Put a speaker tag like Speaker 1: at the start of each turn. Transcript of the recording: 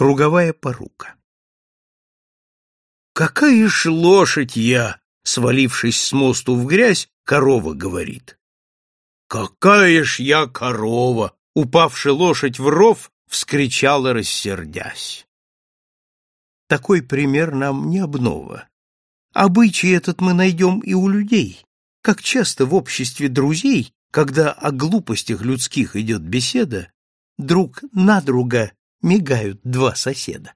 Speaker 1: круговая порука. «Какая ж лошадь я!» — свалившись с мосту в грязь, корова говорит. «Какая ж я корова!» — упавшая лошадь в ров, вскричала, рассердясь. Такой пример нам не обнова. Обычай этот мы найдем и у людей. Как часто в обществе друзей, когда о глупостях людских идет беседа, друг на друга мигают два соседа.